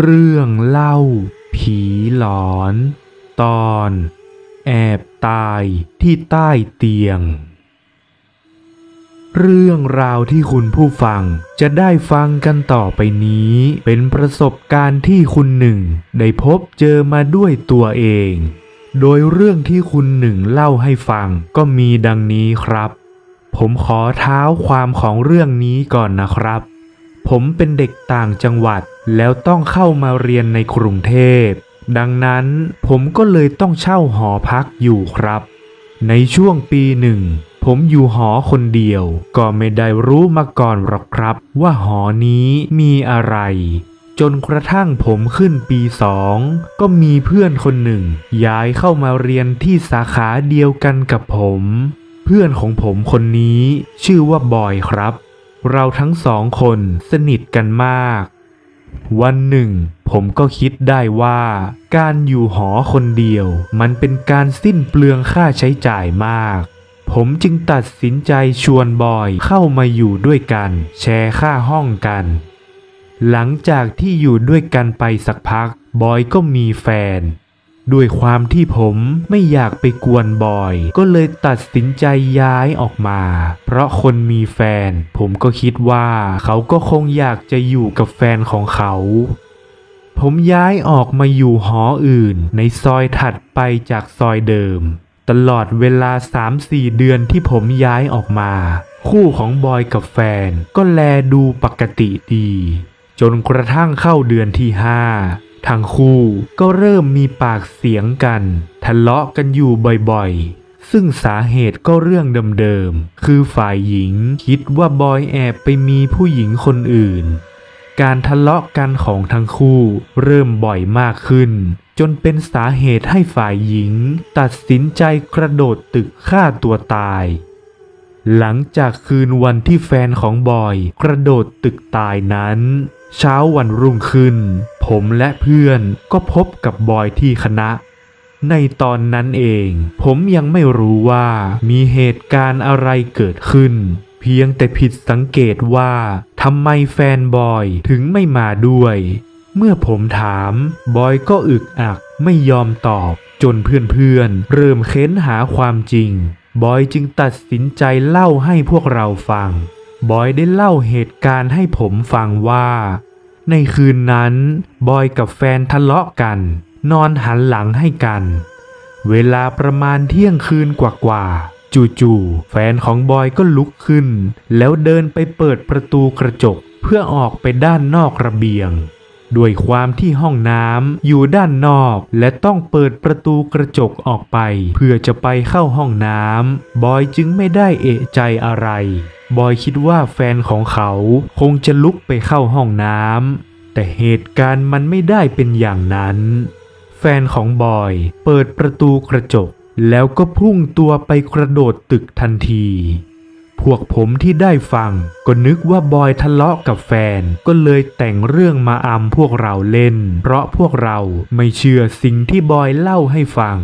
เรื่องเล่าผีหลอน ตอน แอบตายที่ใต้เตียง เรื่องราวที่คุณผู้ฟังจะได้ฟังกันต่อไปนี้ เป็นประสบการณ์ที่คุณหนึ่ง ได้พบเจอมาด้วยตัวเอง โดยเรื่องที่คุณหนึ่งเล่าให้ฟังก็มีดังนี้ครับ ผมขอเท้าความของเรื่องนี้ก่อนนะครับ ผมเป็นเด็กต่างจังหวัดแล้วต้องเข้ามาเรียนในกรุงเทพ ดังนั้นผมก็เลยต้องเช่าหอพักอยู่ครับ ในช่วงปีหนึ่ง ผมอยู่หอคนเดียว ก็ไม่ได้รู้มาก่อนหรอกครับ ว่าหอนี้มีอะไร จนกระทั่งผมขึ้นปีสองก็มีเพื่อนคนหนึ่ง ย้ายเข้ามาเรียนที่สาขาเดียวกันกับผม เพื่อนของผมคนนี้ชื่อว่าบอยครับ เราทั้งสองคนสนิทกันมาก วันหนึ่ง ผมก็คิดได้ว่า การอยู่หอคนเดียว มันเป็นการสิ้นเปลืองค่าใช้จ่ายมาก ผมจึงตัดสินใจชวนบอยเข้ามาอยู่ด้วยกัน แชร์ค่าห้องกัน หลังจากที่อยู่ด้วยกันไปสักพัก บอยก็มีแฟน ด้วยความที่ผมไม่อยากไปกวนบอย ก็เลยตัดสินใจย้ายออกมา เพราะคนมีแฟน ผมก็คิดว่าเขาก็คงอยากจะอยู่กับแฟนของเขา ผมย้ายออกมาอยู่หออื่น ในซอยถัดไปจากซอยเดิม ตลอดเวลา 3-4 เดือนที่ผมย้ายออกมา คู่ของบอยกับแฟนก็แลดูปกติดี จนกระทั่งเข้าเดือนที่ห้า ทั้งคู่ก็เริ่มมีปากเสียงกัน ทะเลาะกันอยู่บ่อยๆ ซึ่งสาเหตุก็เรื่องเดิมๆ คือฝ่ายหญิงคิดว่าบอยแอบไปมีผู้หญิงคนอื่น การทะเลาะกันของทั้งคู่เริ่มบ่อยมากขึ้น จนเป็นสาเหตุให้ฝ่ายหญิง ตัดสินใจกระโดดตึกฆ่าตัวตาย หลังจากคืนวันที่แฟนของบอยกระโดดตึกตายนั้น เช้าวันรุ่งขึ้น ผมและเพื่อนก็พบกับบอยที่คณะ ในตอนนั้นเอง ผมยังไม่รู้ว่ามีเหตุการณ์อะไรเกิดขึ้น เพียงแต่ผิดสังเกตว่าทำไมแฟนบอยถึงไม่มาด้วย เมื่อผมถามบอยก็อึกอักไม่ยอมตอบ จนเพื่อนๆเริ่มเค้นหาความจริงบอยจึงตัดสินใจเล่าให้พวกเราฟัง บอยได้เล่าเหตุการณ์ให้ผมฟังว่า ในคืนนั้น บอยกับแฟนทะเลาะกัน นอนหันหลังให้กัน เวลาประมาณเที่ยงคืนกว่าๆจู่ๆแฟนของบอยก็ลุกขึ้น แล้วเดินไปเปิดประตูกระจกเพื่อออกไปด้านนอกระเบียง ด้วยความที่ห้องน้ำอยู่ด้านนอกและต้องเปิดประตูกระจกออกไป เพื่อจะไปเข้าห้องน้ำบอยจึงไม่ได้เอะใจอะไร บอยคิดว่าแฟนของเขาคงจะลุกไปเข้าห้องน้ำแต่เหตุการณ์มันไม่ได้เป็นอย่างนั้น แฟนของบอยเปิดประตูกระจก แล้วก็พุ่งตัวไปกระโดดตึกทันที พวกผมที่ได้ฟัง ก็นึกว่าบอยทะเลาะกับแฟนก็เลยแต่งเรื่องมาอำพวกเราเล่น เพราะพวกเราไม่เชื่อสิ่งที่บอยเล่าให้ฟัง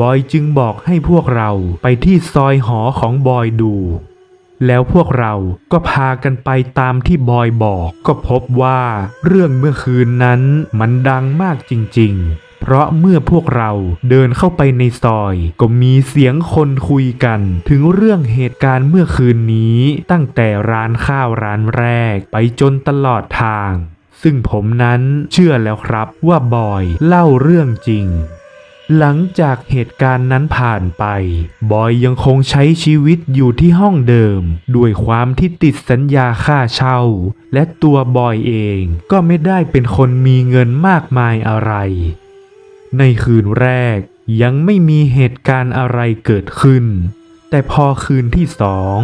บอยจึงบอกให้พวกเราไปที่ซอยหอของบอยดู แล้วพวกเราก็พากันไปตามที่บอยบอกก็พบว่าเรื่องเมื่อคืนนั้นมันดังมากจริงๆ เพราะเมื่อพวกเราเดินเข้าไปในซอย ก็มีเสียงคนคุยกัน ถึงเรื่องเหตุการณ์เมื่อคืนนี้ ตั้งแต่ร้านข้าวร้านแรกไปจนตลอดทาง ซึ่งผมนั้นเชื่อแล้วครับว่าบอยเล่าเรื่องจริง หลังจากเหตุการณ์นั้นผ่านไป บอยยังคงใช้ชีวิตอยู่ที่ห้องเดิม ด้วยความที่ติดสัญญาค่าเช่า และตัวบอยเองก็ไม่ได้เป็นคนมีเงินมากมายอะไร ในคืนแรกยังไม่มีเหตุการณ์อะไรเกิดขึ้น แต่พอคืนที่สอง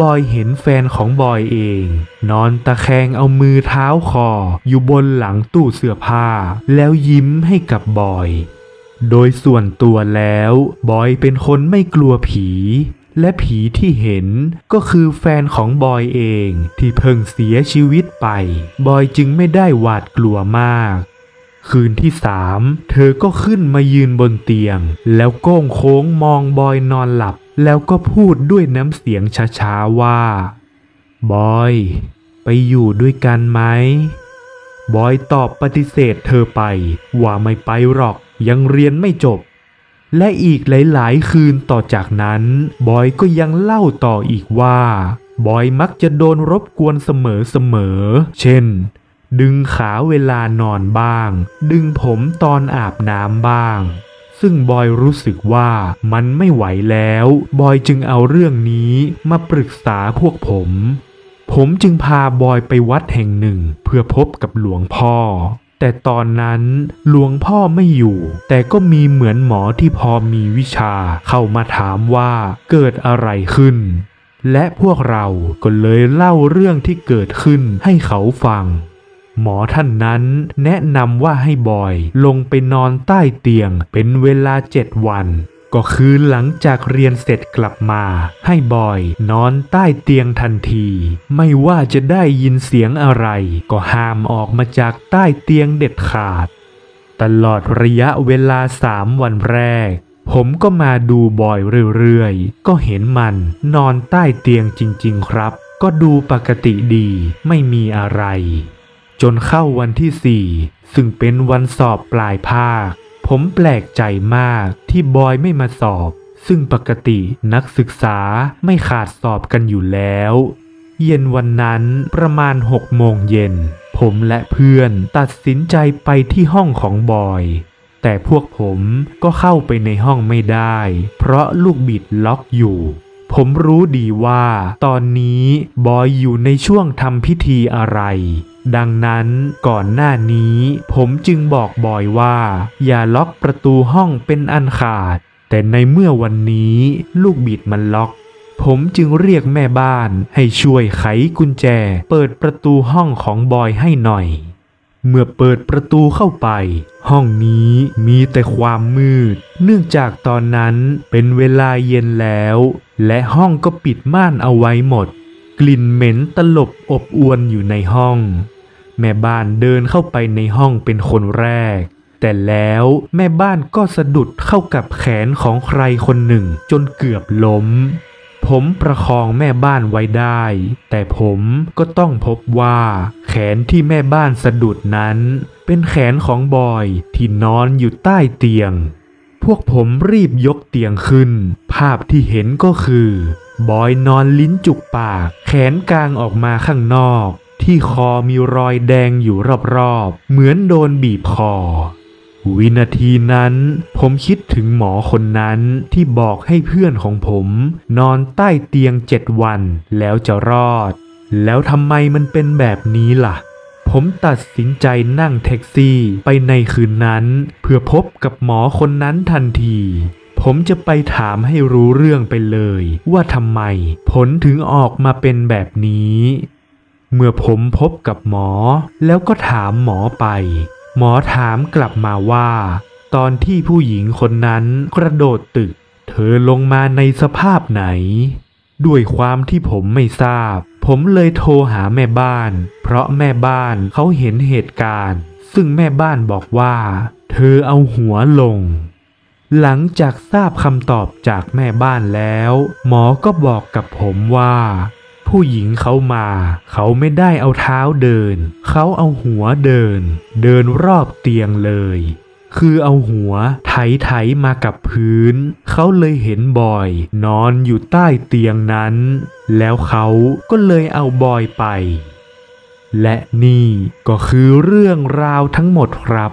บอยเห็นแฟนของบอยเอง นอนตะแคงเอามือเท้าคออยู่บนหลังตู้เสื้อผ้า แล้วยิ้มให้กับบอย โดยส่วนตัวแล้วบอยเป็นคนไม่กลัวผี และผีที่เห็นก็คือแฟนของบอยเองที่เพิ่งเสียชีวิตไป บอยจึงไม่ได้หวาดกลัวมาก คืนที่สามเธอก็ขึ้นมายืนบนเตียง แล้วก้งโค้งมองบอยนอนหลับ แล้วก็พูดด้วยน้ำเสียงช้าๆว่า บอย ไปอยู่ด้วยกันไหมบอยตอบปฏิเสธเธอไปว่าไม่ไปหรอก ยังเรียนไม่จบ และอีกหลายๆ คืนต่อจากนั้น บอยก็ยังเล่าต่ออีกว่า บอยมักจะโดนรบกวนเสมอๆ เช่น ดึงขาเวลานอนบ้าง ดึงผมตอนอาบน้ำบ้าง ซึ่งบอยรู้สึกว่ามันไม่ไหวแล้ว บอยจึงเอาเรื่องนี้มาปรึกษาพวกผมผมจึงพาบอยไปวัดแห่งหนึ่งเพื่อพบกับหลวงพ่อ แต่ตอนนั้นหลวงพ่อไม่อยู่ แต่ก็มีเหมือนหมอที่พอมีวิชาเข้ามาถามว่าเกิดอะไรขึ้น และพวกเราก็เลยเล่าเรื่องที่เกิดขึ้นให้เขาฟัง หมอท่านนั้นแนะนำว่าให้บอยลงไปนอนใต้เตียงเป็นเวลาเจ็ดวัน ก็คือหลังจากเรียนเสร็จกลับมา ให้บอยนอนใต้เตียงทันที ไม่ว่าจะได้ยินเสียงอะไร ก็ห้ามออกมาจากใต้เตียงเด็ดขาด ตลอดระยะเวลาสามวันแรก ผมก็มาดูบอยเรื่อยๆ ก็เห็นมันนอนใต้เตียงจริง ๆ ครับ ก็ดูปกติดีไม่มีอะไร จนเข้าวันที่สี่ซึ่งเป็นวันสอบปลายภาค ผมแปลกใจมากที่บอยไม่มาสอบ ซึ่งปกตินักศึกษาไม่ขาดสอบกันอยู่แล้ว เย็นวันนั้นประมาณหกโมงเย็น ผมและเพื่อนตัดสินใจไปที่ห้องของบอย แต่พวกผมก็เข้าไปในห้องไม่ได้ เพราะลูกบิดล็อกอยู่ ผมรู้ดีว่า ตอนนี้บอยอยู่ในช่วงทำพิธีอะไร ดังนั้นก่อนหน้านี้ผมจึงบอกบอยว่า อย่าล็อกประตูห้องเป็นอันขาด แต่ในเมื่อวันนี้ลูกบิดมันล็อก ผมจึงเรียกแม่บ้านให้ช่วยไขกุญแจ เปิดประตูห้องของบอยให้หน่อย เมื่อเปิดประตูเข้าไป ห้องนี้มีแต่ความมืด เนื่องจากตอนนั้นเป็นเวลาเย็นแล้ว และห้องก็ปิดม่านเอาไว้หมด กลิ่นเหม็นตลบอบอวนอยู่ในห้อง แม่บ้านเดินเข้าไปในห้องเป็นคนแรก แต่แล้วแม่บ้านก็สะดุดเข้ากับแขนของใครคนหนึ่งจนเกือบล้ม ผมประคองแม่บ้านไว้ได้ แต่ผมก็ต้องพบว่า แขนที่แม่บ้านสะดุดนั้น เป็นแขนของบอยที่นอนอยู่ใต้เตียง พวกผมรีบยกเตียงขึ้น ภาพที่เห็นก็คือบอยนอนลิ้นจุกปาก แขนกลางออกมาข้างนอก ที่คอมีรอยแดงอยู่รอบๆ เหมือนโดนบีบคอ วินาทีนั้น ผมคิดถึงหมอคนนั้นที่บอกให้เพื่อนของผม นอนใต้เตียงเจ็ดวันแล้วจะรอด แล้วทำไมมันเป็นแบบนี้ล่ะ ผมตัดสินใจนั่งแท็กซี่ไปในคืนนั้น เพื่อพบกับหมอคนนั้นทันทีผมจะไปถามให้รู้เรื่องไปเลย ว่าทำไม ผลถึงออกมาเป็นแบบนี้ เมื่อผมพบกับหมอ แล้วก็ถามหมอไป หมอถามกลับมาว่า ตอนที่ผู้หญิงคนนั้นกระโดดตึก เธอลงมาในสภาพไหน ด้วยความที่ผมไม่ทราบ ผมเลยโทรหาแม่บ้าน เพราะแม่บ้านเขาเห็นเหตุการณ์ ซึ่งแม่บ้านบอกว่า เธอเอาหัวลงหลังจากทราบคำตอบจากแม่บ้านแล้ว หมอก็บอกกับผมว่า ผู้หญิงเขามา เขาไม่ได้เอาเท้าเดิน เขาเอาหัวเดิน เดินรอบเตียงเลย คือเอาหัวไถไถมากับพื้น เขาเลยเห็นบอย นอนอยู่ใต้เตียงนั้น แล้วเขาก็เลยเอาบอยไป และนี่ก็คือเรื่องราวทั้งหมดครับ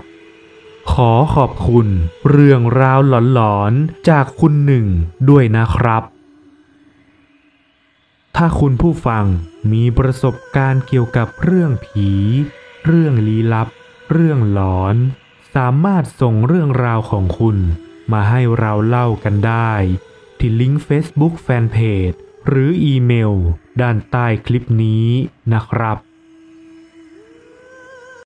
ขอขอบคุณ เรื่องราวหลอนๆจากคุณหนึ่งด้วยนะครับ ถ้าคุณผู้ฟังมีประสบการณ์เกี่ยวกับเรื่องผี เรื่องลี้ลับ เรื่องหลอน สามารถส่งเรื่องราวของคุณ มาให้เราเล่ากันได้ ที่ลิงก์ Facebook Fanpage หรืออีเมล ด้านใต้คลิปนี้นะครับ